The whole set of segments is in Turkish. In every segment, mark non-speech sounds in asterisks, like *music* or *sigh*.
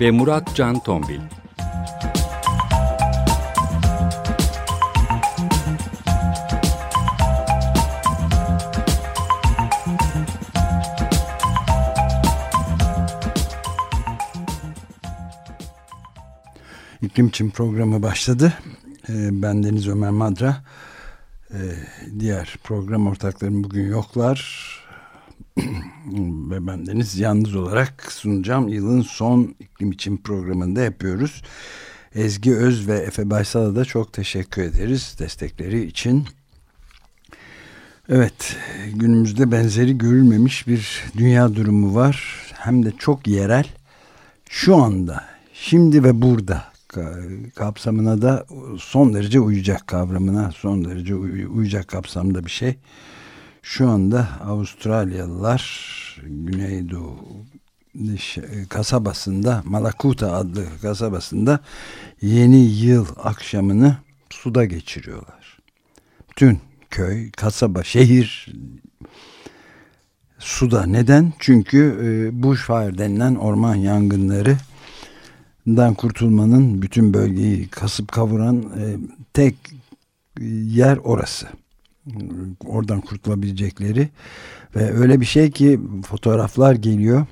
ve Murat Can Tombil. İklim için programı başladı. Ee, ben Deniz Ömer Madra. Ee, diğer program ortaklarım bugün yoklar. Ve ben Deniz yalnız olarak sunacağım. Yılın son iklim için programında yapıyoruz. Ezgi Öz ve Efe Baysal'a da çok teşekkür ederiz destekleri için. Evet, günümüzde benzeri görülmemiş bir dünya durumu var. Hem de çok yerel. Şu anda, şimdi ve burada kapsamına da son derece uyacak kavramına son derece uyacak kapsamda bir şey. Şu anda Avustralyalılar Güneydoğu kasabasında Malakuta adlı kasabasında yeni yıl akşamını suda geçiriyorlar. Bütün köy, kasaba, şehir suda. Neden? Çünkü e, bushfire denilen orman yangınları dan kurtulmanın bütün bölgeyi kasıp kavuran e, tek yer orası. Oradan kurtulabilecekleri ve öyle bir şey ki fotoğraflar geliyor.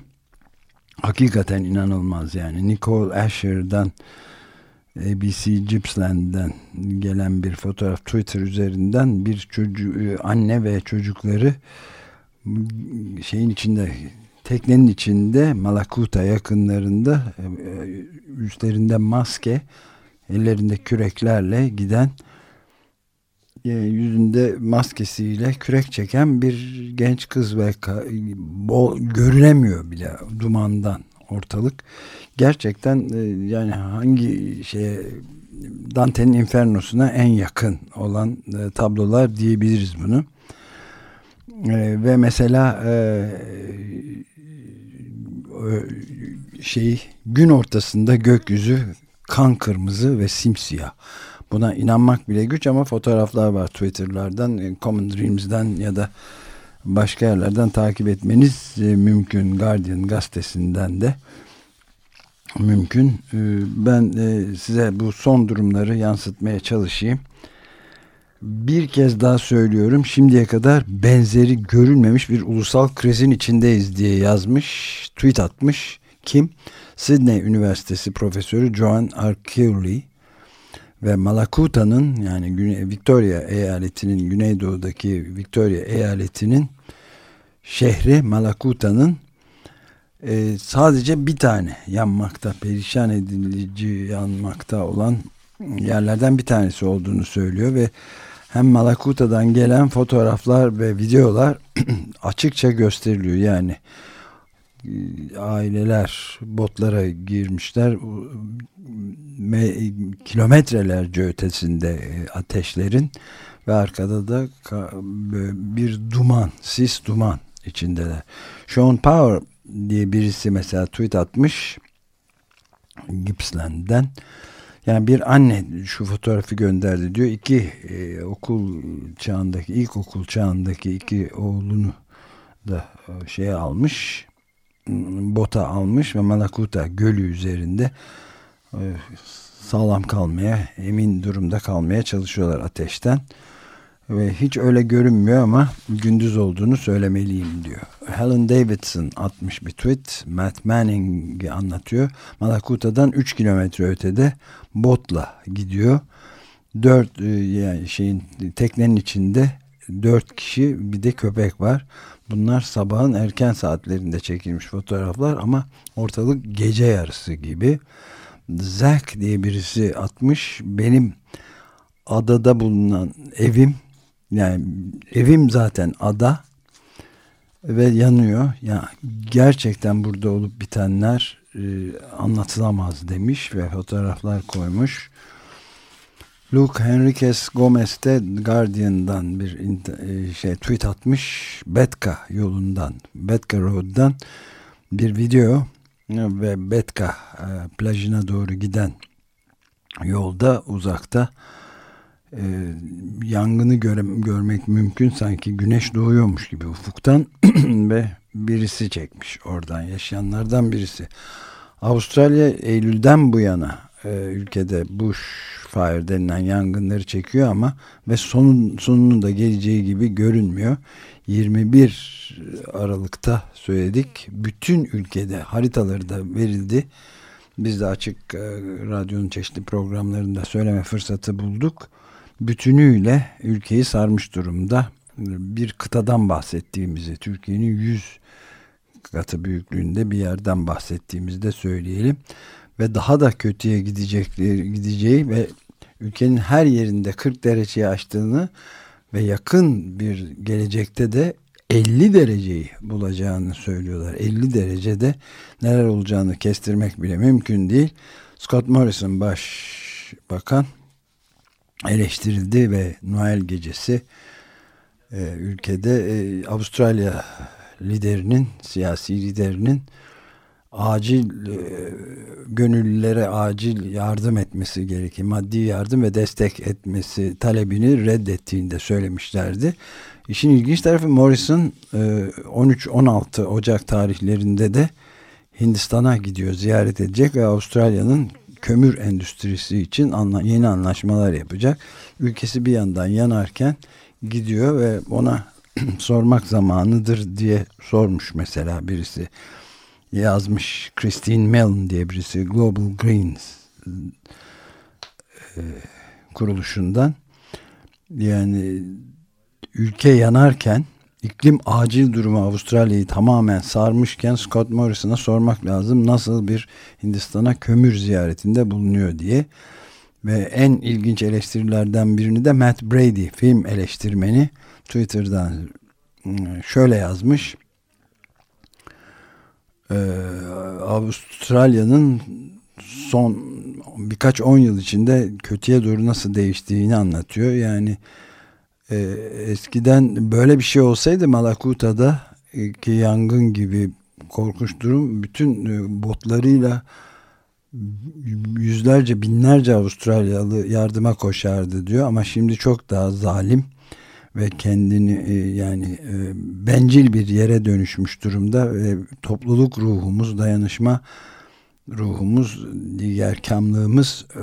Hakikaten inanılmaz yani. Nicole Asher'dan ABC Gippsland'den gelen bir fotoğraf Twitter üzerinden bir çocuğu anne ve çocukları şeyin içinde teknenin içinde Malakuta yakınlarında e, üstlerinde maske ellerinde küreklerle giden e, yüzünde maskesiyle kürek çeken bir genç kız ve bol, görünemiyor bile dumandan ortalık. Gerçekten e, yani hangi şeye Dante'nin Inferno'suna en yakın olan tablolar diyebiliriz bunu. Ve mesela şey gün ortasında gökyüzü kan kırmızı ve simsiyah. Buna inanmak bile güç ama fotoğraflar var Twitter'lardan, e, Common Dreams'den ya da başka yerlerden takip etmeniz e, mümkün. Guardian gazetesinden de mümkün. E, ben size bu son durumları yansıtmaya çalışayım. Bir kez daha söylüyorum şimdiye kadar benzeri görülmemiş bir ulusal krizin içindeyiz diye yazmış, tweet atmış. Kim? Sydney Üniversitesi Profesörü Joan Arculi ve Malakuta'nın yani Güney, Victoria eyaletinin güneydoğudaki Victoria eyaletinin şehri Malakuta'nın e, sadece bir tane yanmakta, perişan edilici yanmakta olan yerlerden bir tanesi olduğunu söylüyor ve hem Malakuta'dan gelen fotoğraflar ve videolar *clears throat* açıkça gösteriliyor. Yani aileler botlara girmişler kilometrelerce ötesinde e, ateşlerin ve arkada da bir duman, sis duman içindeler. Sean Power diye birisi mesela tweet atmış Gippsland'den yani bir anne şu fotoğrafı gönderdi diyor. iki e, okul çağındaki, ilk okul çağındaki iki oğlunu da e, şey almış. Bota almış ve Malakuta gölü üzerinde e, sağlam kalmaya, emin durumda kalmaya çalışıyorlar ateşten. Ve hiç öyle görünmüyor ama gündüz olduğunu söylemeliyim diyor. Helen Davidson atmış bir tweet. Matt Manning'i anlatıyor. Malakuta'dan 3 kilometre ötede botla gidiyor. 4 e, yani şeyin teknenin içinde 4 kişi bir de köpek var. Bunlar sabahın erken saatlerinde çekilmiş fotoğraflar ama ortalık gece yarısı gibi. Zack diye birisi atmış. Benim adada bulunan evim yani evim zaten ada ve yanıyor. Yani gerçekten burada olup bitenler e, anlatılamaz demiş ve fotoğraflar koymuş. Luke Henriquez Gomez de Guardian'dan bir e, şey tweet atmış. Betka yolundan, Betka Road'dan bir video ve Betka e, plajına doğru giden yolda uzakta e, yangını göre, görmek mümkün sanki güneş doğuyormuş gibi ufuktan *clears throat* ve birisi çekmiş oradan yaşayanlardan birisi. Avustralya Eylül'den bu yana e, ülkede bushfire denilen yangınları çekiyor ama ve sonun, sonunun da geleceği gibi görünmüyor. 21 Aralık'ta söyledik. Bütün ülkede haritaları da verildi. Biz de açık e, radyonun çeşitli programlarında söyleme fırsatı bulduk. Bütünüyle ülkeyi sarmış durumda. Bir kıtadan bahsettiğimizi, Türkiye'nin 100 katı büyüklüğünde bir yerden bahsettiğimizi de söyleyelim. Ve daha da kötüye gidecekleri, gideceği ve ülkenin her yerinde 40 dereceyi aştığını ve yakın bir gelecekte de 50 dereceyi bulacağını söylüyorlar. 50 derecede neler olacağını kestirmek bile mümkün değil. Scott Morrison başbakan eleştirildi ve Noel gecesi e, ülkede e, Avustralya liderinin, siyasi liderinin acil e, gönüllülere acil yardım etmesi gerekir. Maddi yardım ve destek etmesi talebini reddettiğini de söylemişlerdi. İşin ilginç tarafı Morrison e, 13-16 Ocak tarihlerinde de Hindistan'a gidiyor ziyaret edecek ve Avustralya'nın kömür endüstrisi için yeni anlaşmalar yapacak. Ülkesi bir yandan yanarken gidiyor ve ona *clears throat* sormak zamanıdır diye sormuş mesela birisi yazmış Christine Mellon diye birisi Global Greens e, kuruluşundan yani ülke yanarken iklim acil durumu Avustralya'yı tamamen sarmışken Scott Morrison'a sormak lazım nasıl bir Hindistan'a kömür ziyaretinde bulunuyor diye. Ve en ilginç eleştirilerden birini de Matt Brady film eleştirmeni Twitter'dan ıı, şöyle yazmış. Ee, Avustralya'nın son birkaç on yıl içinde kötüye doğru nasıl değiştiğini anlatıyor. Yani e, eskiden böyle bir şey olsaydı Malakuta'da e, ki yangın gibi korkunç durum bütün e, botlarıyla yüzlerce binlerce Avustralyalı yardıma koşardı diyor ama şimdi çok daha zalim ve kendini e, yani e, bencil bir yere dönüşmüş durumda ve topluluk ruhumuz dayanışma ruhumuz diğer kamlığımız e,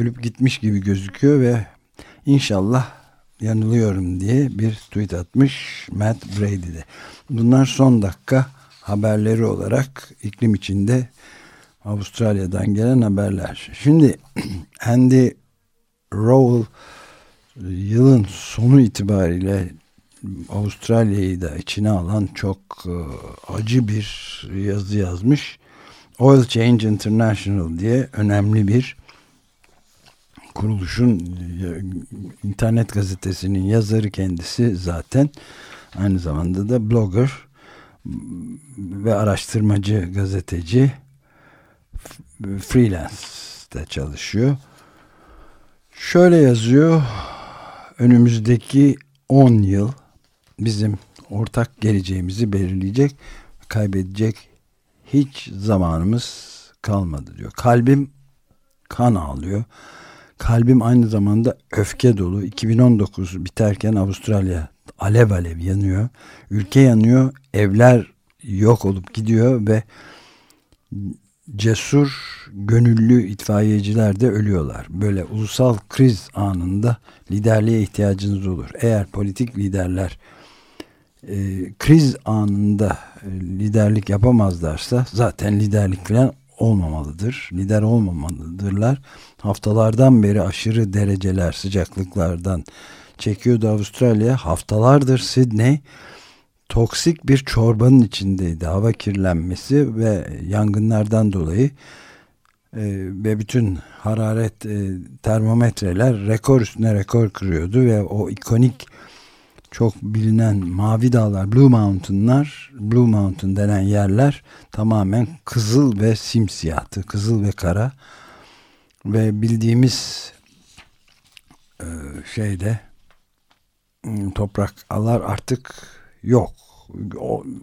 ölüp gitmiş gibi gözüküyor ve inşallah yanılıyorum diye bir tweet atmış Matt Brady'de. Bunlar son dakika haberleri olarak iklim içinde Avustralya'dan gelen haberler. Şimdi *clears throat* Andy Rowell yılın sonu itibariyle Avustralya'yı da içine alan çok e, acı bir yazı yazmış. Oil Change International diye önemli bir kuruluşun e, internet gazetesinin yazarı kendisi zaten aynı zamanda da blogger ve araştırmacı gazeteci freelance'de çalışıyor. Şöyle yazıyor önümüzdeki 10 yıl bizim ortak geleceğimizi belirleyecek kaybedecek hiç zamanımız kalmadı diyor. Kalbim kan ağlıyor. Kalbim aynı zamanda öfke dolu. 2019 biterken Avustralya alev alev yanıyor. Ülke yanıyor. Evler yok olup gidiyor ve cesur, gönüllü itfaiyeciler de ölüyorlar. Böyle ulusal kriz anında liderliğe ihtiyacınız olur. Eğer politik liderler e, kriz anında e, liderlik yapamazlarsa zaten liderlik falan olmamalıdır. Lider olmamalıdırlar. Haftalardan beri aşırı dereceler sıcaklıklardan çekiyordu Avustralya. Haftalardır Sydney toksik bir çorbanın içindeydi. Hava kirlenmesi ve yangınlardan dolayı e, ve bütün hararet e, termometreler rekor üstüne rekor kırıyordu ve o ikonik çok bilinen mavi dağlar, Blue Mountain'lar, Blue Mountain denen yerler tamamen kızıl ve simsiyahtı. Kızıl ve kara. Ve bildiğimiz e, şeyde ıı, topraklar artık yok.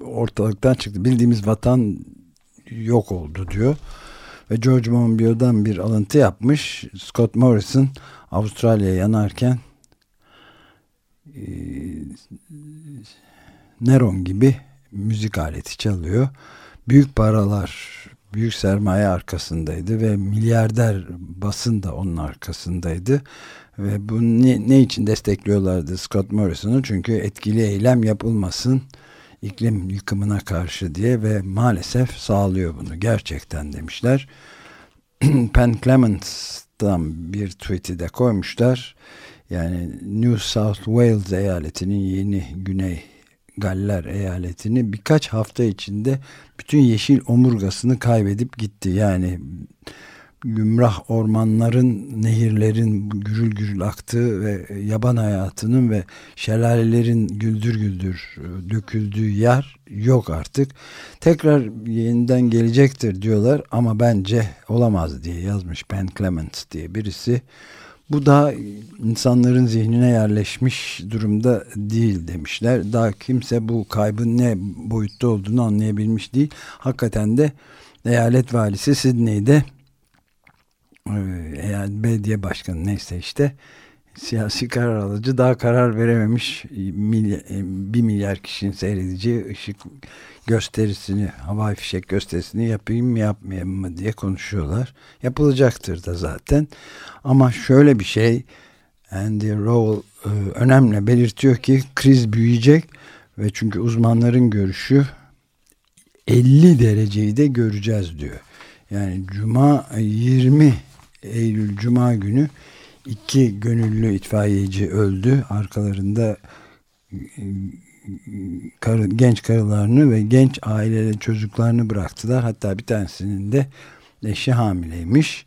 Ortalıktan çıktı. Bildiğimiz vatan yok oldu diyor. Ve George Monbiot'dan bir alıntı yapmış. Scott Morrison Avustralya'ya yanarken e, Neron gibi müzik aleti çalıyor. Büyük paralar, büyük sermaye arkasındaydı ve milyarder basın da onun arkasındaydı. Ve bu ne, ne için destekliyorlardı Scott Morrison'u? Çünkü etkili eylem yapılmasın iklim yıkımına karşı diye ve maalesef sağlıyor bunu gerçekten demişler. *clears throat* Penn Clements'tan bir tweet'i de koymuşlar. Yani New South Wales eyaletinin yeni Güney Galler eyaletini birkaç hafta içinde bütün yeşil omurgasını kaybedip gitti. Yani gümrah ormanların, nehirlerin gürül gürül aktığı ve yaban hayatının ve şelalelerin güldür güldür e, döküldüğü yer yok artık. Tekrar yeniden gelecektir diyorlar ama bence olamaz diye yazmış Ben Clement diye birisi. Bu da insanların zihnine yerleşmiş durumda değil demişler. Daha kimse bu kaybın ne boyutta olduğunu anlayabilmiş değil. Hakikaten de eyalet valisi Sydney'de eyalet belediye başkanı neyse işte siyasi karar alıcı daha karar verememiş milyar, bir milyar kişinin seyredeceği ışık gösterisini havai fişek gösterisini yapayım mı yapmayayım mı diye konuşuyorlar. Yapılacaktır da zaten ama şöyle bir şey Andy Rowell e, önemli belirtiyor ki kriz büyüyecek ve çünkü uzmanların görüşü 50 dereceyi de göreceğiz diyor. Yani Cuma 20 Eylül Cuma günü iki gönüllü itfaiyeci öldü. Arkalarında karı, genç karılarını ve genç aileleri çocuklarını bıraktılar. Hatta bir tanesinin de eşi hamileymiş.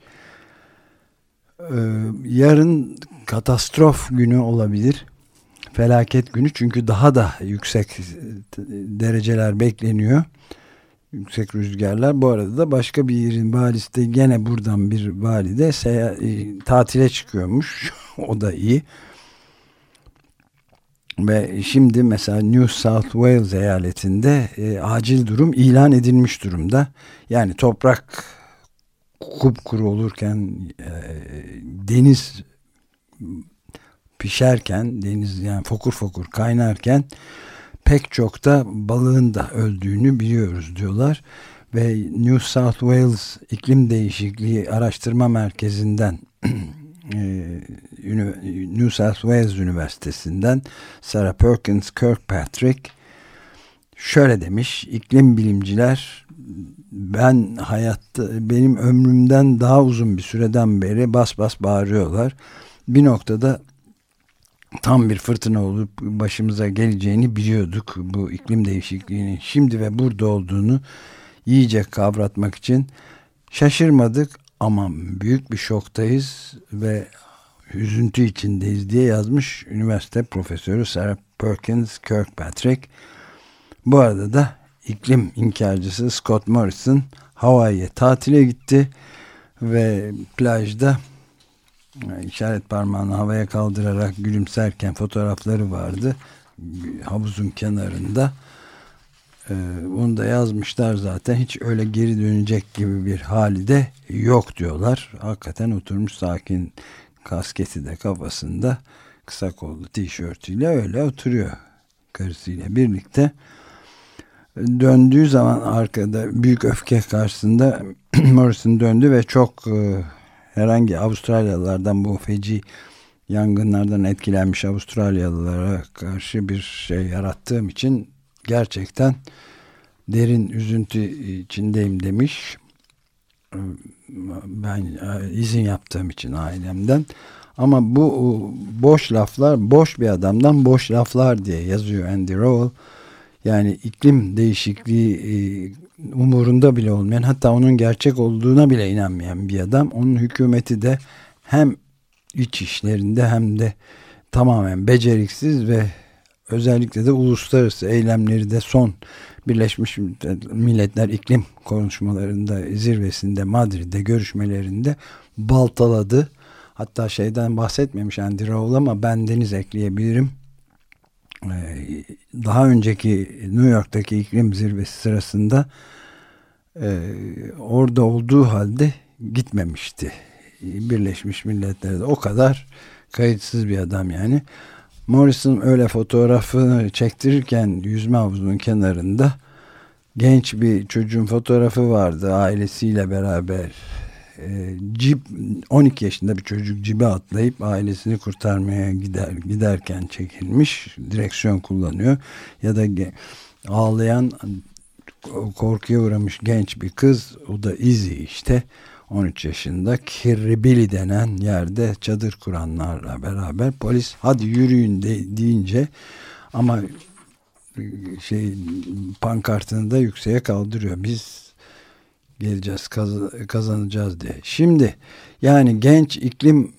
Ee, yarın katastrof günü olabilir. Felaket günü çünkü daha da yüksek dereceler bekleniyor yüksek rüzgarlar. Bu arada da başka bir yerin valisi de gene buradan bir vali de e, tatile çıkıyormuş. *laughs* o da iyi. Ve şimdi mesela New South Wales eyaletinde e, acil durum ilan edilmiş durumda. Yani toprak kupkuru olurken e, deniz pişerken deniz yani fokur fokur kaynarken pek çok da balığın da öldüğünü biliyoruz diyorlar. Ve New South Wales İklim Değişikliği Araştırma Merkezi'nden *clears throat* e, New South Wales Üniversitesi'nden Sarah Perkins Kirkpatrick şöyle demiş iklim bilimciler ben hayatta benim ömrümden daha uzun bir süreden beri bas bas bağırıyorlar bir noktada tam bir fırtına olup başımıza geleceğini biliyorduk. Bu iklim değişikliğinin şimdi ve burada olduğunu iyice kavratmak için şaşırmadık ama büyük bir şoktayız ve üzüntü içindeyiz diye yazmış üniversite profesörü Sarah Perkins Kirkpatrick. Bu arada da iklim inkarcısı Scott Morrison Hawaii'ye tatile gitti ve plajda işaret parmağını havaya kaldırarak gülümserken fotoğrafları vardı. Havuzun kenarında. Ee, da yazmışlar zaten. Hiç öyle geri dönecek gibi bir hali de yok diyorlar. Hakikaten oturmuş sakin kasketi de kafasında kısa kollu tişörtüyle öyle oturuyor karısıyla birlikte. Döndüğü zaman arkada büyük öfke karşısında *clears throat* Morrison döndü ve çok e, herhangi Avustralyalılardan bu feci yangınlardan etkilenmiş Avustralyalılara karşı bir şey yarattığım için gerçekten derin üzüntü içindeyim demiş. Ben izin yaptığım için ailemden. Ama bu boş laflar, boş bir adamdan boş laflar diye yazıyor Andy Rowell. Yani iklim değişikliği e, umurunda bile olmayan hatta onun gerçek olduğuna bile inanmayan bir adam. Onun hükümeti de hem iç işlerinde hem de tamamen beceriksiz ve özellikle de uluslararası eylemleri de son Birleşmiş Milletler iklim konuşmalarında zirvesinde Madrid'de görüşmelerinde baltaladı. Hatta şeyden bahsetmemiş Andy Rowell ama ben deniz ekleyebilirim. Ee, daha önceki New York'taki iklim zirvesi sırasında e, orada olduğu halde gitmemişti. Birleşmiş Milletler'de o kadar kayıtsız bir adam yani. Morrison öyle fotoğrafını çektirirken yüzme havuzunun kenarında genç bir çocuğun fotoğrafı vardı ailesiyle beraber. E, cip 12 yaşında bir çocuk cibe atlayıp ailesini kurtarmaya gider giderken çekilmiş. Direksiyon kullanıyor ya da ağlayan korkuya uğramış genç bir kız o da Izzy işte 13 yaşında Kirribili denen yerde çadır kuranlarla beraber polis hadi yürüyün de, deyince ama şey pankartını da yükseğe kaldırıyor. Biz geleceğiz kaz, kazanacağız diye. Şimdi yani genç iklim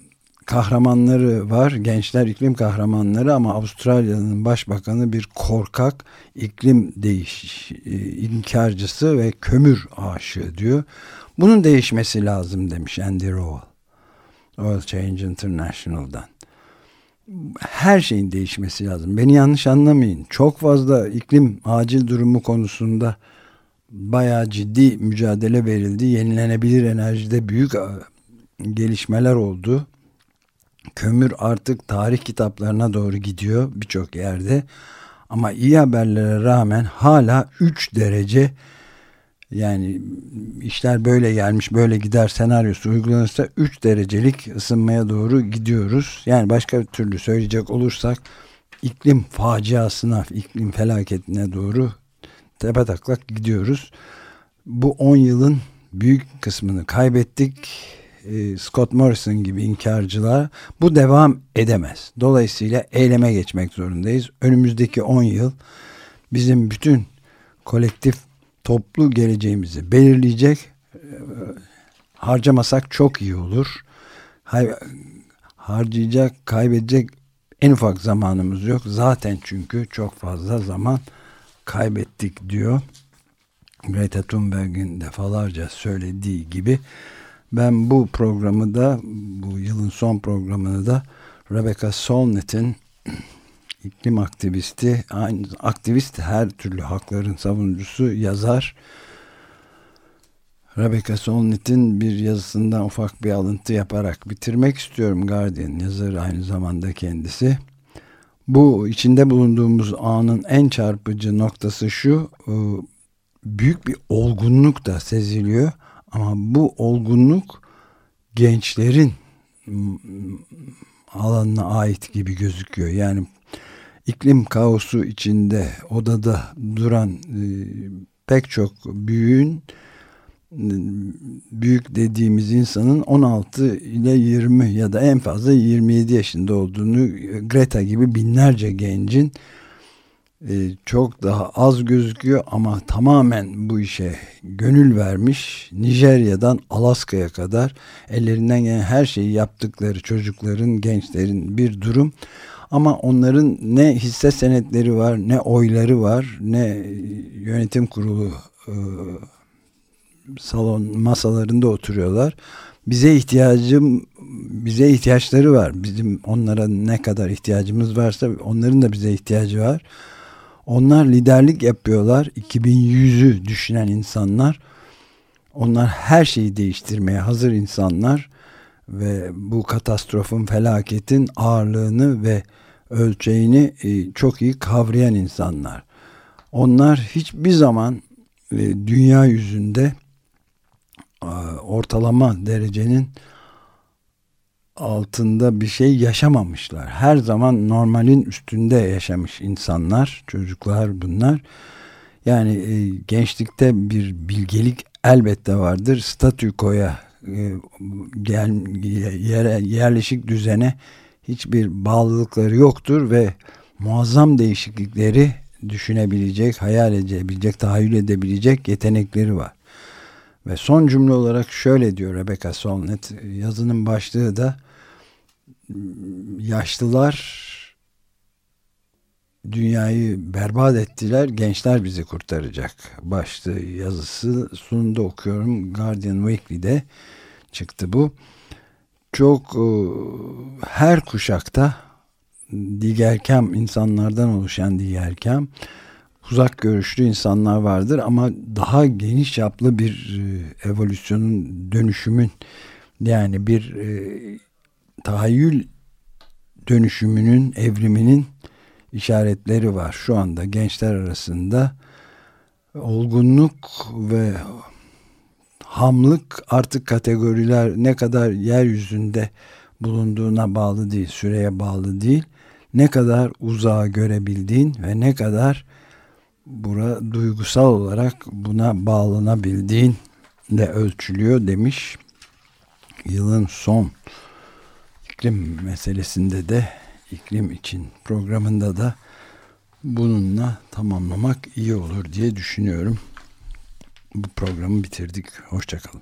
kahramanları var. Gençler iklim kahramanları ama Avustralya'nın başbakanı bir korkak iklim değiş e, inkarcısı ve kömür aşığı diyor. Bunun değişmesi lazım demiş Andy Rowell. Oil Change International'dan. Her şeyin değişmesi lazım. Beni yanlış anlamayın. Çok fazla iklim acil durumu konusunda bayağı ciddi mücadele verildi. Yenilenebilir enerjide büyük e, gelişmeler oldu. Kömür artık tarih kitaplarına doğru gidiyor birçok yerde. Ama iyi haberlere rağmen hala 3 derece yani işler böyle gelmiş böyle gider senaryosu uygulanırsa 3 derecelik ısınmaya doğru gidiyoruz. Yani başka bir türlü söyleyecek olursak iklim faciasına, iklim felaketine doğru tepe taklak gidiyoruz. Bu 10 yılın büyük kısmını kaybettik. Ee, Scott Morrison gibi inkarcılar bu devam edemez. Dolayısıyla eyleme geçmek zorundayız. Önümüzdeki 10 yıl bizim bütün kolektif toplu geleceğimizi belirleyecek. Ee, harcamasak çok iyi olur. Harcayacak, kaybedecek en ufak zamanımız yok. Zaten çünkü çok fazla zaman kaybettik diyor. Greta Thunberg'in defalarca söylediği gibi ben bu programı da bu yılın son programını da Rebecca Solnit'in *clears throat* iklim aktivisti, aynı aktivist her türlü hakların savunucusu, yazar. Rebecca Solnit'in bir yazısından ufak bir alıntı yaparak bitirmek istiyorum. Guardian yazarı aynı zamanda kendisi. Bu içinde bulunduğumuz anın en çarpıcı noktası şu, e, büyük bir olgunluk da seziliyor. Ama bu olgunluk gençlerin alanına ait gibi gözüküyor. Yani iklim kaosu içinde odada duran e, pek çok büyüğün büyük dediğimiz insanın 16 ile 20 ya da en fazla 27 yaşında olduğunu Greta gibi binlerce gencin e, çok daha az gözüküyor ama tamamen bu işe gönül vermiş Nijerya'dan Alaska'ya kadar ellerinden gelen her şeyi yaptıkları çocukların gençlerin bir durum. Ama onların ne hisse senetleri var, ne oyları var, ne yönetim kurulu e, salon masalarında oturuyorlar. Bize ihtiyacım bize ihtiyaçları var. Bizim onlara ne kadar ihtiyacımız varsa onların da bize ihtiyacı var. Onlar liderlik yapıyorlar. 2100'ü düşünen insanlar. Onlar her şeyi değiştirmeye hazır insanlar ve bu katastrofun, felaketin ağırlığını ve ölçeğini e, çok iyi kavrayan insanlar. Onlar hiçbir zaman e, dünya yüzünde ortalama derecenin altında bir şey yaşamamışlar. Her zaman normalin üstünde yaşamış insanlar, çocuklar bunlar. Yani e, gençlikte bir bilgelik elbette vardır. Statükoya e, gel, yere, yerleşik düzene hiçbir bağlılıkları yoktur ve muazzam değişiklikleri düşünebilecek, hayal edebilecek, tahayyül edebilecek yetenekleri var. Ve son cümle olarak şöyle diyor Rebecca Solnit, yazının başlığı da yaşlılar dünyayı berbat ettiler gençler bizi kurtaracak. Başlığı yazısı sonunda okuyorum. Guardian Weekly'de çıktı bu. Çok e, her kuşakta digerkem insanlardan oluşan digerkem uzak görüşlü insanlar vardır ama daha geniş çaplı bir e, evolüsyonun dönüşümün yani bir e, tahayyül dönüşümünün evriminin işaretleri var şu anda gençler arasında olgunluk ve hamlık artık kategoriler ne kadar yeryüzünde bulunduğuna bağlı değil, süreye bağlı değil. Ne kadar uzağa görebildiğin ve ne kadar bura duygusal olarak buna bağlanabildiğin de ölçülüyor demiş. Yılın son iklim meselesinde de iklim için programında da bununla tamamlamak iyi olur diye düşünüyorum. Bu programı bitirdik. Hoşçakalın.